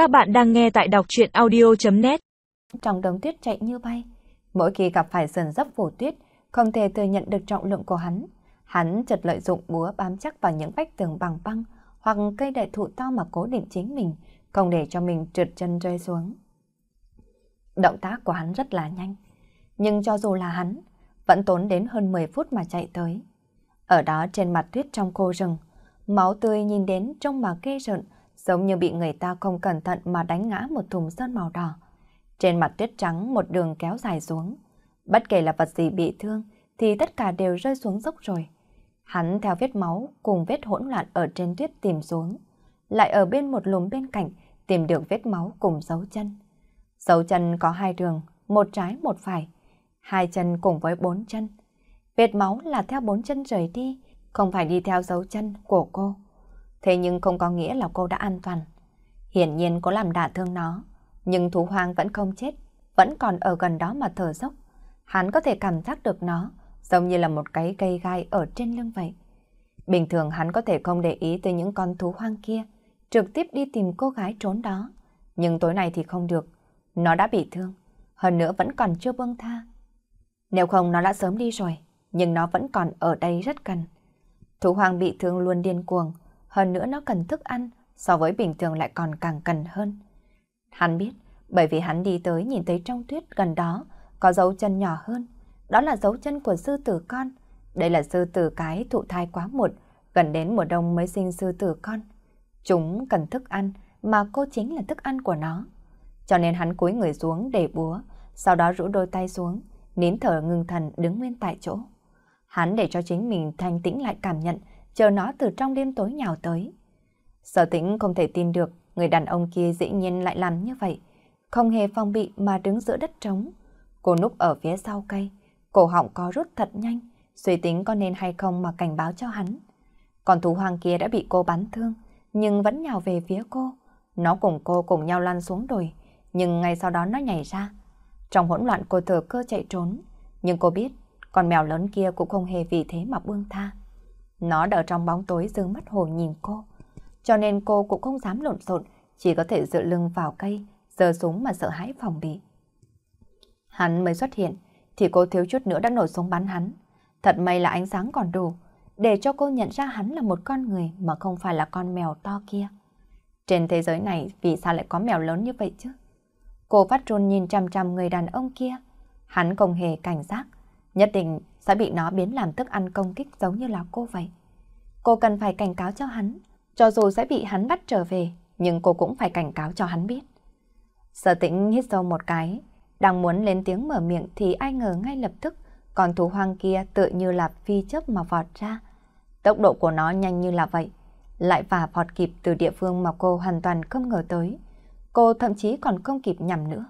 Các bạn đang nghe tại đọc truyện audio.net Trong đống tuyết chạy như bay, mỗi khi gặp phải sườn dốc phủ tuyết, không thể thừa nhận được trọng lượng của hắn. Hắn chợt lợi dụng búa bám chắc vào những vách tường bằng băng hoặc cây đại thụ to mà cố định chính mình, không để cho mình trượt chân rơi xuống. Động tác của hắn rất là nhanh, nhưng cho dù là hắn, vẫn tốn đến hơn 10 phút mà chạy tới. Ở đó trên mặt tuyết trong cô rừng, máu tươi nhìn đến trông mà ghê rợn, giống như bị người ta không cẩn thận mà đánh ngã một thùng sơn màu đỏ. Trên mặt tuyết trắng một đường kéo dài xuống. Bất kể là vật gì bị thương thì tất cả đều rơi xuống dốc rồi. Hắn theo vết máu cùng vết hỗn loạn ở trên tuyết tìm xuống. Lại ở bên một lùm bên cạnh tìm được vết máu cùng dấu chân. Dấu chân có hai đường, một trái một phải. Hai chân cùng với bốn chân. Vết máu là theo bốn chân rời đi, không phải đi theo dấu chân của cô. Thế nhưng không có nghĩa là cô đã an toàn. Hiển nhiên có làm đả thương nó, nhưng thú hoang vẫn không chết, vẫn còn ở gần đó mà thở dốc. Hắn có thể cảm giác được nó, giống như là một cái cây gai ở trên lưng vậy. Bình thường hắn có thể không để ý tới những con thú hoang kia, trực tiếp đi tìm cô gái trốn đó. Nhưng tối nay thì không được, nó đã bị thương, hơn nữa vẫn còn chưa buông tha. Nếu không nó đã sớm đi rồi, nhưng nó vẫn còn ở đây rất cần Thú hoang bị thương luôn điên cuồng, hơn nữa nó cần thức ăn, so với bình thường lại còn càng cần hơn. Hắn biết, bởi vì hắn đi tới nhìn thấy trong tuyết gần đó có dấu chân nhỏ hơn, đó là dấu chân của sư tử con. Đây là sư tử cái thụ thai quá muộn, gần đến mùa đông mới sinh sư tử con. Chúng cần thức ăn, mà cô chính là thức ăn của nó. Cho nên hắn cúi người xuống để búa, sau đó rũ đôi tay xuống, nín thở ngưng thần đứng nguyên tại chỗ. Hắn để cho chính mình thanh tĩnh lại cảm nhận chờ nó từ trong đêm tối nhào tới. Sở tĩnh không thể tin được người đàn ông kia dĩ nhiên lại làm như vậy, không hề phong bị mà đứng giữa đất trống. Cô núp ở phía sau cây, cổ họng có rút thật nhanh, suy tính có nên hay không mà cảnh báo cho hắn. Còn thú hoàng kia đã bị cô bắn thương, nhưng vẫn nhào về phía cô. Nó cùng cô cùng nhau lăn xuống đồi, nhưng ngay sau đó nó nhảy ra. Trong hỗn loạn cô thừa cơ chạy trốn, nhưng cô biết con mèo lớn kia cũng không hề vì thế mà buông tha. Nó đỡ trong bóng tối dương mắt hồ nhìn cô. Cho nên cô cũng không dám lộn xộn, chỉ có thể dựa lưng vào cây, giơ súng mà sợ hãi phòng bị. Hắn mới xuất hiện, thì cô thiếu chút nữa đã nổ súng bắn hắn. Thật may là ánh sáng còn đủ, để cho cô nhận ra hắn là một con người mà không phải là con mèo to kia. Trên thế giới này vì sao lại có mèo lớn như vậy chứ? Cô phát run nhìn chăm chăm người đàn ông kia. Hắn không hề cảnh giác, nhất định sẽ bị nó biến làm thức ăn công kích giống như là cô vậy. Cô cần phải cảnh cáo cho hắn, cho dù sẽ bị hắn bắt trở về, nhưng cô cũng phải cảnh cáo cho hắn biết. Sở tĩnh hít sâu một cái, đang muốn lên tiếng mở miệng thì ai ngờ ngay lập tức con thú hoang kia tự như là phi chớp mà vọt ra. Tốc độ của nó nhanh như là vậy, lại và vọt kịp từ địa phương mà cô hoàn toàn không ngờ tới. Cô thậm chí còn không kịp nhầm nữa.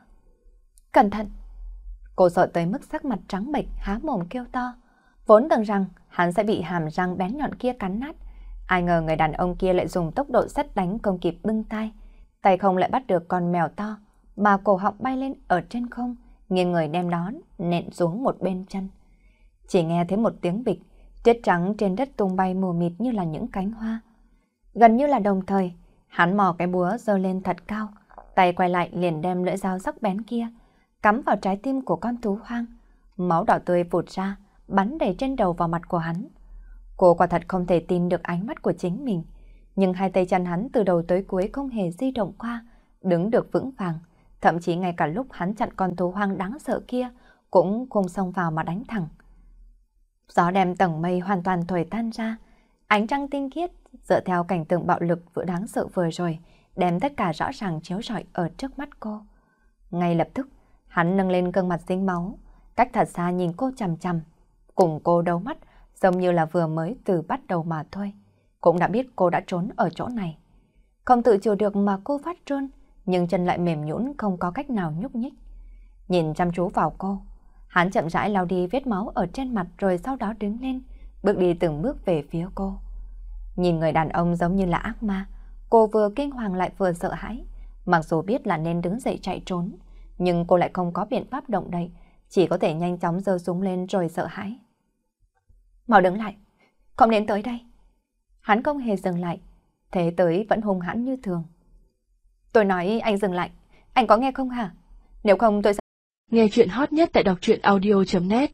Cẩn thận! Cô sợ tới mức sắc mặt trắng bệch há mồm kêu to. Vốn tưởng rằng hắn sẽ bị hàm răng bén nhọn kia cắn nát. Ai ngờ người đàn ông kia lại dùng tốc độ sắt đánh không kịp bưng tay. Tay không lại bắt được con mèo to, mà cổ họng bay lên ở trên không, nghiêng người đem đón, nện xuống một bên chân. Chỉ nghe thấy một tiếng bịch, tuyết trắng trên đất tung bay mù mịt như là những cánh hoa. Gần như là đồng thời, hắn mò cái búa giơ lên thật cao, tay quay lại liền đem lưỡi dao sắc bén kia, cắm vào trái tim của con thú hoang. Máu đỏ tươi vụt ra, bắn đầy trên đầu vào mặt của hắn. Cô quả thật không thể tin được ánh mắt của chính mình, nhưng hai tay chân hắn từ đầu tới cuối không hề di động qua, đứng được vững vàng. Thậm chí ngay cả lúc hắn chặn con thú hoang đáng sợ kia, cũng không xông vào mà đánh thẳng. Gió đem tầng mây hoàn toàn thổi tan ra, ánh trăng tinh khiết dựa theo cảnh tượng bạo lực vừa đáng sợ vừa rồi, đem tất cả rõ ràng chiếu rọi ở trước mắt cô. Ngay lập tức, hắn nâng lên gương mặt dính máu, cách thật xa nhìn cô chằm chằm, cùng cô đấu mắt, giống như là vừa mới từ bắt đầu mà thôi. Cũng đã biết cô đã trốn ở chỗ này. Không tự chủ được mà cô phát trơn, nhưng chân lại mềm nhũn không có cách nào nhúc nhích. Nhìn chăm chú vào cô, hắn chậm rãi lau đi vết máu ở trên mặt rồi sau đó đứng lên, bước đi từng bước về phía cô. Nhìn người đàn ông giống như là ác ma, cô vừa kinh hoàng lại vừa sợ hãi. Mặc dù biết là nên đứng dậy chạy trốn, nhưng cô lại không có biện pháp động đậy, chỉ có thể nhanh chóng giơ súng lên rồi sợ hãi. Mau đứng lại, không đến tới đây. Hắn không hề dừng lại, thế tới vẫn hung hãn như thường. Tôi nói anh dừng lại. Anh có nghe không hả? Nếu không tôi sẽ... Nghe chuyện hot nhất tại đọc truyện audio.net